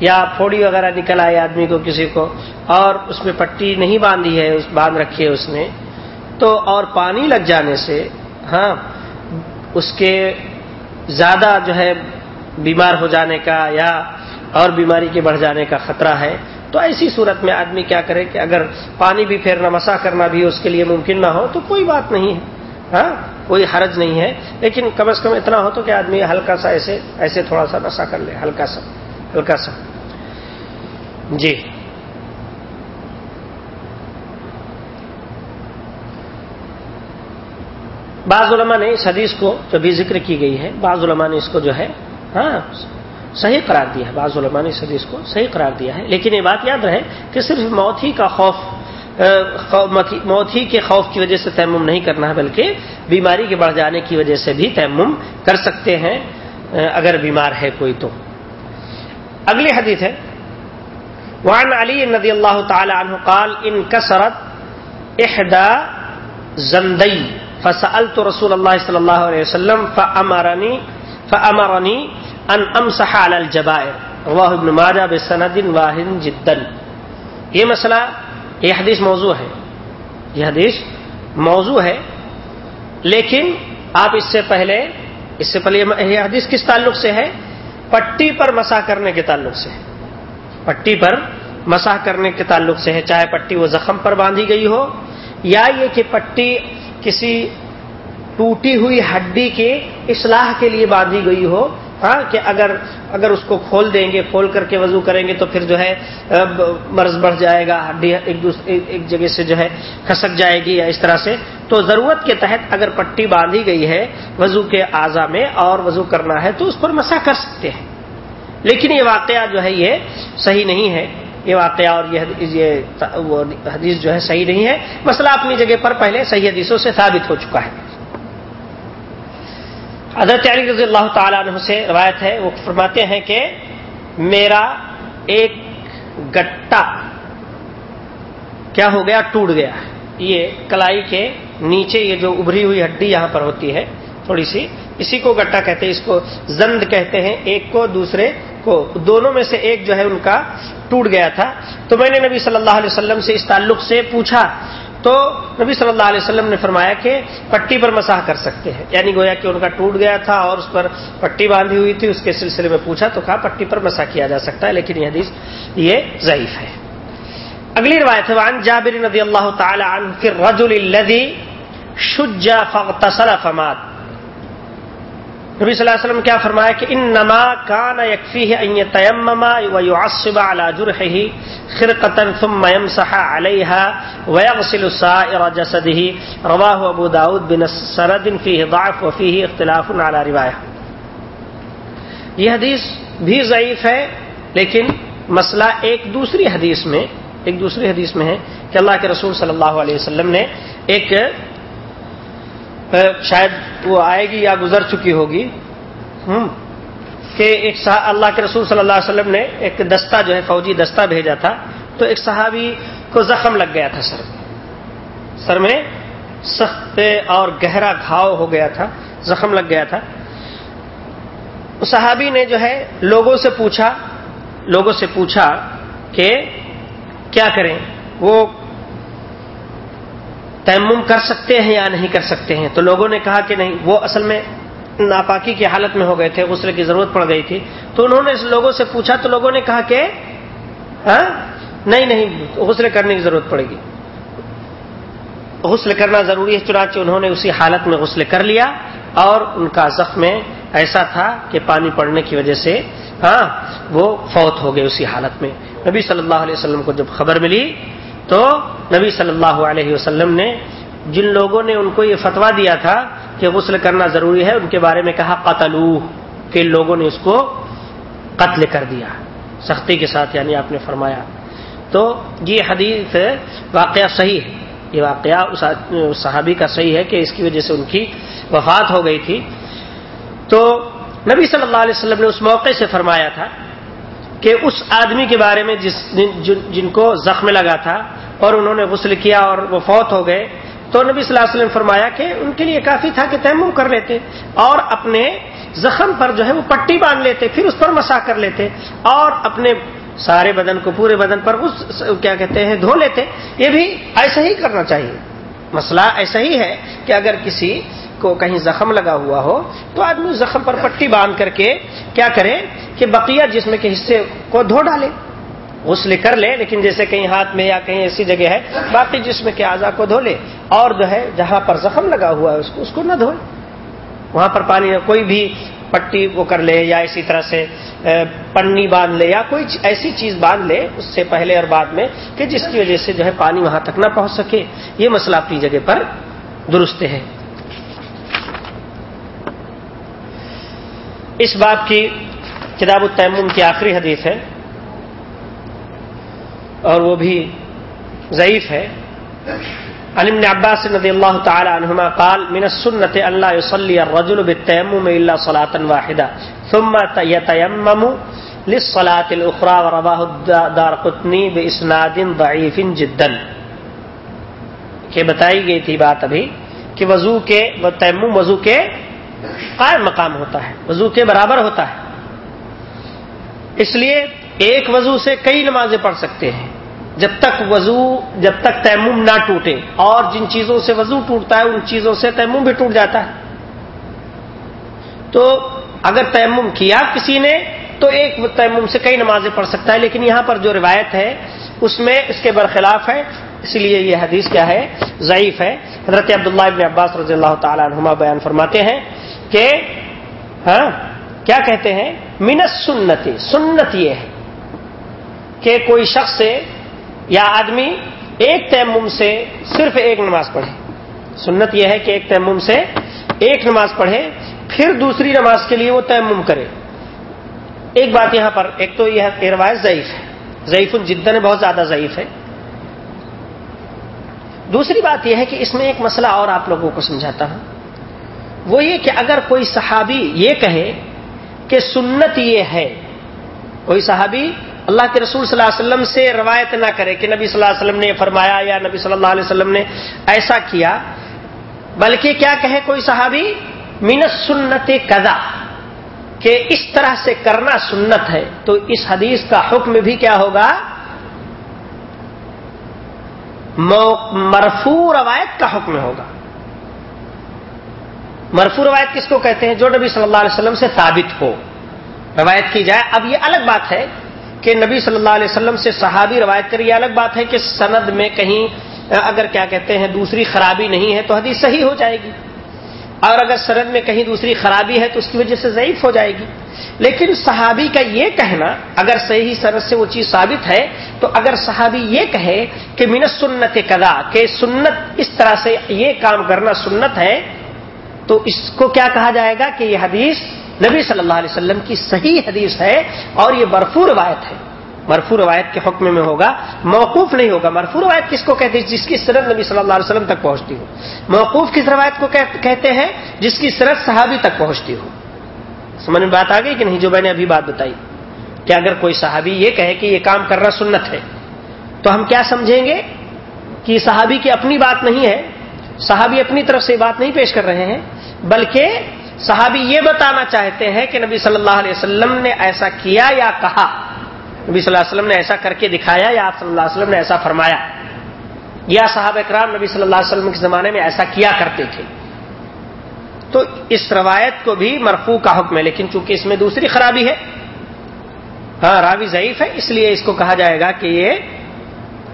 یا پھوڑی وغیرہ نکل آئے آدمی کو کسی کو اور اس میں پٹی نہیں باندھی ہے اس باندھ رکھی ہے اس نے تو اور پانی لگ جانے سے ہاں اس کے زیادہ جو ہے بیمار ہو جانے کا یا اور بیماری کے بڑھ جانے کا خطرہ ہے تو ایسی صورت میں آدمی کیا کرے کہ اگر پانی بھی پھیرنا مسا کرنا بھی اس کے لیے ممکن نہ ہو، تو کوئی بات نہیں ہے۔ ہاں؟ کوئی حرج نہیں ہے۔ لیکن کم از کم اتنا ہو تو کہ آدمی ہلکا سا ایسے ایسے تھوڑا سا مسا کر لے، ہلکا سا ہلکا سا۔ جی۔ بعض علماء نے اس حدیث کو جو بھی ذکر کی گئی ہے، بعض علماء نے اس کو جو ہے ہاں صحیح قرار دیا ہے، بعض علماء نے اس حدیث کو صحیح قرار دیا ہے۔ لیکن یہ بات یاد رہے کہ صرف موت ہی کا خوف موت ہی کے خوف کی وجہ سے تیمم نہیں کرنا ہے، بلکہ بیماری کے بڑھ جانے کی وجہ سے بھی تیمم کر سکتے ہیں اگر بیمار ہے کوئی تو۔ اگلی حدیث ہے۔ وعن علی ندی اللہ تعالی عنہ قال، ان کسرت احدا زندئی فسأل تو رسول اللہ صلی اللہ علیہ وسلم فامرنی فامرنی ان امسح على الجبائر. رواه ابن ماجہ بسند واحد جدا. یہ مسئلہ، یہ حدیث موضوع ہے۔ یہ حدیث موضوع ہے، لیکن آپ اس سے پہلے، اس سے پہلے یہ حدیث کس تعلق سے ہے؟ پٹی پر مساح کرنے کے تعلق سے ہے۔ پٹی پر مساح کرنے کے تعلق سے ہے، چاہے پٹی وہ زخم پر باندھی گئی ہو، یا یہ کہ پٹی کسی ٹوٹی ہوئی ہڈی کے اصلاح کے لیے باندھی گئی ہو ہاں کہ اگر اگر اس کو کھول دیں گے، کھول کر کے وضو کریں گے تو پھر جو ہے مرض بڑھ جائے گا، ہڈی ایک دوسرے ایک جگہ سے جو ہے کھسک جائے گی یا اس طرح سے۔ تو ضرورت کے تحت اگر پٹی باندھی گئی ہے وضو کے اعضا میں اور وضو کرنا ہے تو اس پر مسا کر سکتے ہیں۔ لیکن یہ واقعہ جو ہے، یہ صحیح نہیں ہے۔ یہ واقعہ اور یہ حدیث جو ہے صحیح نہیں ہے۔ مسئلہ اپنی جگہ پر پہلے صحیح حدیثوں سے ثابت ہو چکا ہے۔ حضرت علی رضی اللہ تعالیٰ عنہ سے روایت ہے، وہ فرماتے ہیں کہ میرا ایک گٹا کیا ہو گیا، ٹوٹ گیا۔ یہ کلائی کے نیچے یہ جو ابری ہوئی ہڈی یہاں پر ہوتی ہے، تھوڑی سی، اسی کو گٹا کہتے ہیں، اس کو زند کہتے ہیں، ایک کو دوسرے کو۔ دونوں میں سے ایک جو ہے، ان کا ٹوٹ گیا تھا۔ تو میں نے نبی صلی اللہ علیہ وسلم سے اس تعلق سے پوچھا تو نبی صلی اللہ علیہ وسلم نے فرمایا کہ پٹی پر مساح کر سکتے ہیں۔ یعنی گویا کہ ان کا ٹوٹ گیا تھا اور اس پر پٹی باندھی ہوئی تھی، اس کے سلسلے میں پوچھا تو کہا پٹی پر مساح کیا جا سکتا ہے، لیکن یہ حدیث یہ ضعیف ہے۔ اگلی روایت وان جابر رضی اللہ تعالی عنہ فی الرجل الذي شج فاغتسل فمات۔ نبی صلی اللہ علیہ وسلم کیا فرمایا کہ ان نما کان یکفی ہے ان تیمما و یعصب على جرحه خرقه ثم يمسح عليها ويغسل سائر جسده رواه ابو داود بن سند فيه ضعف وفيه اختلاف على روایہ۔ یہ حدیث بھی ضعیف ہے، لیکن مسئلہ ایک دوسری حدیث میں، ایک دوسری حدیث میں ہے کہ اللہ کے رسول صلی اللہ علیہ وسلم نے ایک شاید وہ آئے گی یا گزر چکی ہوگی۔ کہ ایک اللہ کے رسول صلی اللہ علیہ وسلم نے ایک دستہ جو ہے، فوجی دستہ بھیجا تھا، تو ایک صحابی کو زخم لگ گیا تھا سر سر میں سخت اور گہرا گھاؤ ہو گیا تھا، زخم لگ گیا تھا۔ صحابی نے جو ہے، لوگوں سے پوچھا، لوگوں سے پوچھا کہ کیا کریں؟ وہ تیمم کر سکتے ہیں یا نہیں کر سکتے ہیں؟ تو لوگوں نے کہا کہ نہیں، وہ اصل میں ناپاکی کی حالت میں ہو گئے تھے، غسل کی ضرورت پڑ گئی تھی۔ تو انہوں نے لوگوں سے پوچھا، تو لوگوں نے کہا کہ ہاں؟ نہیں نہیں، غسل کرنے کی ضرورت پڑے گی۔ غسل کرنا ضروری ہے، چنانچہ انہوں نے اسی حالت میں غسل کر لیا اور ان کا زخم ایسا تھا کہ پانی پڑنے کی وجہ سے ہاں وہ فوت ہو گئے اسی حالت میں۔ نبی صلی اللہ علیہ وسلم کو جب خبر ملی تو نبی صلی اللہ علیہ وسلم نے جن لوگوں نے ان کو یہ فتوا دیا تھا کہ غسل کرنا ضروری ہے، ان کے بارے میں کہا قتل کہ لوگوں نے اس کو قتل کر دیا۔ سختی کے ساتھ یعنی آپ نے فرمایا۔ تو یہ حدیث واقعہ صحیح ہے۔ یہ واقعہ اس صحابی کا صحیح ہے کہ اس کی وجہ سے ان کی وفات ہو گئی تھی۔ تو نبی صلی اللہ علیہ وسلم نے اس موقع سے فرمایا تھا کہ اس آدمی کے بارے میں جس جن کو زخم لگا تھا اور انہوں نے غسل کیا اور وہ فوت ہو گئے۔ تو نبی صلی اللہ علیہ وسلم نے فرمایا کہ ان کے لیے کافی تھا کہ تیمم کر لیتے اور اپنے زخم پر جو ہے وہ پٹی باندھ لیتے، پھر اس پر مسا کر لیتے اور اپنے سارے بدن کو پورے بدن پر اس کیا کہتے ہیں، دھو لیتے۔ یہ بھی ایسا ہی کرنا چاہیے۔ مسئلہ ایسا ہی ہے کہ اگر کسی کو کہیں زخم لگا ہوا ہو تو آدمی زخم پر پٹی باندھ کر کے کیا کرے کہ بقیہ جسم کے حصے کو دھو ڈالے۔ غسل کر لے، لیکن جیسے کہیں ہاتھ میں یا کہیں ایسی جگہ ہے، باقی جسم کے اعضا کو دھو لے۔ اور جو ہے، جہاں پر زخم لگا ہوا ہے، اس کو اس کو نہ دھوئے وہاں پر پانی کوئی بھی پٹی وہ کر لے یا اسی طرح سے پنی باندھ لے یا کوئی ایسی چیز باندھ لے، اس سے پہلے اور بعد میں کہ جس کی وجہ سے جو ہے پانی وہاں تک نہ پہنچ سکے۔ یہ مسئلہ اپنی جگہ پر درست ہے۔ اس بات کی کتاب التیمم کی آخری حدیث ہے۔ اور وہ بھی ضعیف ہے۔ علم عباس رضی اللہ تعالی عنہما قال، من السنت اللہ يصلي الرجل بالتيمم الا صلاه واحده ثم يتيمم للصلاه الاخرى ورواه الدارقطني باسناد ضعيف جدا۔ کہ بتائی گئی تھی بات ابھی کہ وضو کے تیمم وضو کے قائم مقام ہوتا ہے، وضو کے برابر ہوتا ہے۔ اس لیے ایک وضو سے کئی نمازیں پڑھ سکتے ہیں۔ جب تک وضو، جب تک تیمم نہ ٹوٹے، اور جن چیزوں سے وضو ٹوٹتا ہے، ان چیزوں سے تیمم بھی ٹوٹ جاتا ہے۔ تو اگر تیمم کیا کسی نے، تو ایک تیمم سے کئی نمازیں پڑھ سکتا ہے، لیکن یہاں پر جو روایت ہے، اس میں اس کے برخلاف ہے۔ اس لیے یہ حدیث کیا ہے، ضعیف ہے۔ حضرت عبداللہ ابن عباس رضی اللہ تعالی عنہما بیان فرماتے ہیں کہ ہاں کیا کہتے ہیں؟ منت سنتی سنت یہ ہے کہ کوئی شخص یا آدمی ایک تیمم سے صرف ایک نماز پڑھے۔ سنت یہ ہے کہ ایک تیمم سے ایک نماز پڑھے، پھر دوسری نماز کے لیے وہ تیمم کرے۔ ایک بات یہاں پر، ایک تو یہ روایت ضعیف ہے۔ ضعیف الجدن بہت زیادہ ضعیف ہے۔ دوسری بات یہ ہے کہ اس میں ایک مسئلہ اور آپ لوگوں کو سمجھاتا ہوں۔ وہ یہ کہ اگر کوئی صحابی یہ کہے کہ سنت یہ ہے، کوئی صحابی اللہ کے رسول صلی اللہ علیہ وسلم سے روایت نہ کرے کہ نبی صلی اللہ علیہ وسلم نے فرمایا یا نبی صلی اللہ علیہ وسلم نے ایسا کیا، بلکہ کیا کہے کوئی صحابی؟ مینت سنت کدا کہ اس طرح سے کرنا سنت ہے۔ تو اس حدیث کا حکم بھی کیا ہوگا؟ مرفو روایت کا حکم ہوگا۔ مرفو روایت کس کو کہتے ہیں؟ جو نبی صلی اللہ علیہ وسلم سے ثابت ہو۔ روایت کی جائے، اب یہ الگ بات ہے۔ کہ نبی صلی اللہ علیہ وسلم سے صحابی روایت کر، یہ الگ بات ہے کہ سند میں کہیں، اگر کیا کہتے ہیں، دوسری خرابی نہیں ہے تو حدیث صحیح ہو جائے گی۔ اور اگر سند میں کہیں دوسری خرابی ہے تو اس کی وجہ سے ضعیف ہو جائے گی۔ لیکن صحابی کا یہ کہنا، اگر صحیح سند سے وہ چیز ثابت ہے، تو اگر صحابی یہ کہے کہ منت سنت کدا کہ سنت اس طرح سے یہ کام کرنا سنت ہے، تو اس کو کیا کہا جائے گا کہ یہ حدیث نبی صلی اللہ علیہ وسلم کی صحیح حدیث ہے اور یہ برفو روایت ہے۔ مرفو روایت کے حکم میں ہوگا، موقوف نہیں ہوگا۔ مرفو روایت کس کو کہتے ہیں؟ جس کی سرد نبی صلی اللہ علیہ وسلم تک پہنچتی ہو۔ موقوف کس روایت کو کہتے ہیں؟ جس کی سرد صحابی تک پہنچتی ہو۔ سمجھ میں بات آ گئی کہ نہیں؟ جو میں نے ابھی بات بتائی۔ کہ اگر کوئی صحابی یہ کہے کہ یہ کام کرنا سنت ہے، تو ہم کیا سمجھیں گے؟ کہ صحابی کی اپنی بات نہیں ہے۔ صحابی اپنی طرف سے بات نہیں پیش کر رہے ہیں، بلکہ صحابی یہ بتانا چاہتے ہیں کہ نبی صلی اللہ علیہ وسلم نے ایسا کیا یا کہا؟ نبی صلی اللہ علیہ وسلم نے ایسا کر کے دکھایا یا آپ صلی اللہ علیہ وسلم نے ایسا فرمایا؟ یا صحاب اکرام نبی صلی اللہ علیہ وسلم کے زمانے میں ایسا کیا کرتے تھے؟ تو اس روایت کو بھی مرفو کا حکم ہے، لیکن چونکہ اس میں دوسری خرابی ہے ہاں راوی ضعیف ہے، اس لیے اس کو کہا جائے گا کہ یہ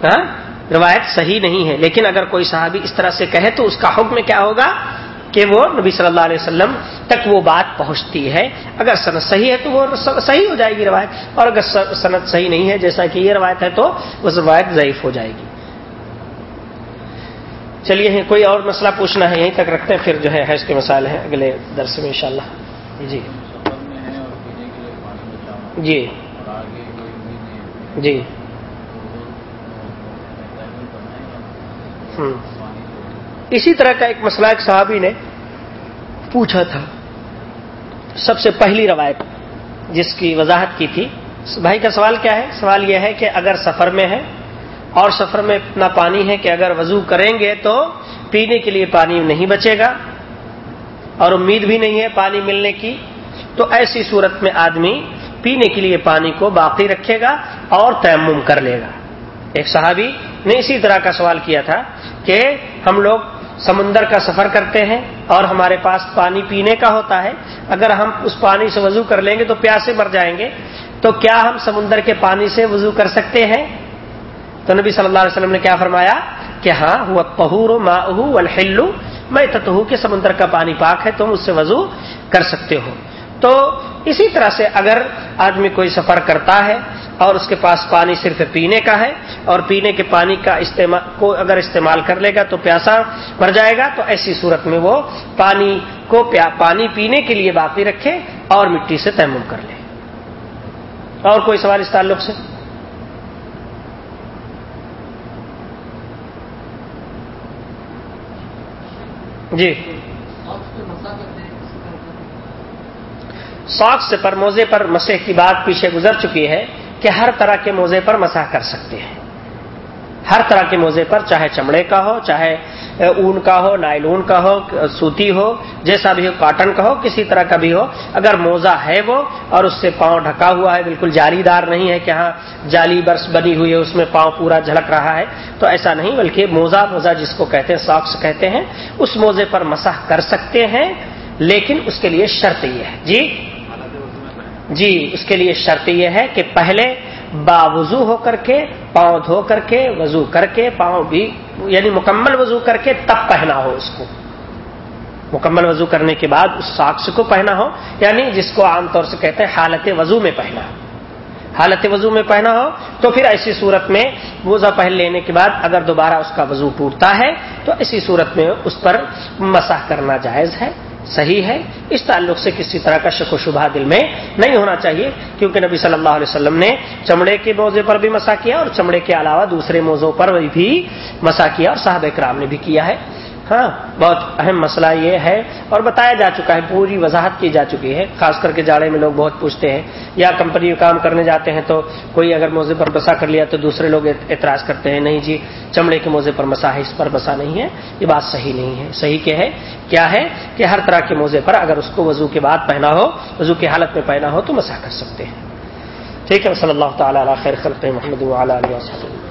ہاں روایت صحیح نہیں ہے۔ لیکن اگر کوئی صحابی اس طرح سے کہے تو اس کا حکم کیا ہوگا؟ کہ وہ نبی صلی اللہ علیہ وسلم تک وہ بات پہنچتی ہے۔ اگر صنعت صحیح ہے تو وہ صحیح ہو جائے گی روایت۔ اور اگر صنعت صحیح نہیں ہے، جیسا کہ یہ روایت ہے، تو وہ روایت ضعیف ہو جائے گی۔ چلیے کوئی اور مسئلہ پوچھنا ہے؟ یہیں تک رکھتے ہیں، پھر جو ہے، حیض کے مسائل ہیں۔ اگلے درس میں انشاءاللہ۔ جی۔ جی۔ جی۔ اسی طرح کا ایک مسئلہ، ایک صحابی نے پوچھا تھا۔ سب سے پہلی روایت جس کی وضاحت کی تھی۔ بھائی کا سوال کیا ہے؟ سوال یہ ہے کہ اگر سفر میں ہے اور سفر میں اتنا پانی ہے کہ اگر وضو کریں گے تو پینے کے لیے پانی نہیں بچے گا اور امید بھی نہیں ہے پانی ملنے کی۔ تو ایسی صورت میں آدمی پینے کے لیے پانی کو باقی رکھے گا اور تیمم کر لے گا۔ ایک صحابی نے اسی طرح کا سوال کیا تھا کہ ہم لوگ سمندر کا سفر کرتے ہیں اور ہمارے پاس پانی پینے کا ہوتا ہے، اگر ہم اس پانی سے وضو کر لیں گے تو پیاسے مر جائیں گے۔ تو کیا ہم سمندر کے پانی سے وضو کر سکتے ہیں؟ تو نبی صلی اللہ علیہ وسلم نے کیا فرمایا؟ کہ ہاں وہ پہور ما الحلو میں تتہو کہ سمندر کا پانی پاک ہے، تم اس سے وضو کر سکتے ہو۔ تو اسی طرح سے اگر آدمی کوئی سفر کرتا ہے اور اس کے پاس پانی صرف پینے کا ہے اور پینے کے پانی کا استعمال کو اگر استعمال کر لے گا تو پیاسا مر جائے گا، تو ایسی صورت میں وہ پانی کو پانی پینے کے لیے باقی رکھے اور مٹی سے تیمم کر لے۔ اور کوئی سوال اس تعلق سے؟ جی۔ ساکس پر موزے پر مسح کی بات پیچھے گزر چکی ہے کہ ہر طرح کے موزے پر مسح کر سکتے ہیں۔ ہر طرح کے موزے پر چاہے چمڑے کا ہو، چاہے اون کا ہو، نائلون کا ہو، سوتی ہو، جیسا بھی ہو، کاٹن کا ہو، کسی طرح کا بھی ہو، اگر موزہ ہے وہ اور اس سے پاؤں ڈھکا ہوا ہے، بالکل جاری دار نہیں ہے کہ ہاں جالی برس بنی ہوئی ہے، اس میں پاؤں پورا جھلک رہا ہے، تو ایسا نہیں، بلکہ موزہ موزہ جس کو کہتے ہیں، ساکس کہتے ہیں، اس موزے پر مسح کر سکتے ہیں، لیکن اس کے لیے شرط یہ ہے۔ جی؟ جی اس کے لیے شرط یہ ہے کہ پہلے باوضو ہو کر کے، پاؤں دھو کر کے، وضو کر کے، پاؤں بھی یعنی مکمل وضو کر کے تب پہنا ہو اس کو۔ مکمل وضو کرنے کے بعد اس ساکس کو پہنا ہو یعنی جس کو عام طور سے کہتے ہیں حالت وضو میں پہنا۔ ہو حالت وضو میں پہنا ہو، تو پھر ایسی صورت میں وضو پہن لینے کے بعد اگر دوبارہ اس کا وضو ٹوٹتا ہے، تو ایسی صورت میں اس پر مساح کرنا جائز ہے۔ صحیح ہے۔ اس تعلق سے کسی طرح کا شک و شبہ دل میں نہیں ہونا چاہیے، کیونکہ نبی صلی اللہ علیہ وسلم نے چمڑے کے موضوع پر بھی مسا کیا اور چمڑے کے علاوہ دوسرے موضوع پر بھی مسا کیا اور صاحب کرام نے بھی کیا ہے۔ ہاں بہت اہم مسئلہ یہ ہے اور بتایا جا چکا ہے، پوری وضاحت کی جا چکی ہے، خاص کر کے جاڑے میں لوگ بہت پوچھتے ہیں یا کمپنی میں کام کرنے جاتے ہیں تو کوئی اگر موزے پر بسا کر لیا تو دوسرے لوگ اعتراض کرتے ہیں، نہیں جی چمڑے کے موزے پر مسا ہے، اس پر بسا نہیں ہے، یہ بات صحیح نہیں ہے۔ صحیح کیا ہے؟ کیا ہے کہ ہر طرح کے موزے پر اگر اس کو وضو کے بعد پہنا ہو، وضو کی حالت میں پہنا ہو تو مسا کر سکتے ہیں۔ ٹھیک ہے صلی اللہ تعالیٰ خیر کرتے ہیں محمد علیہ وسلم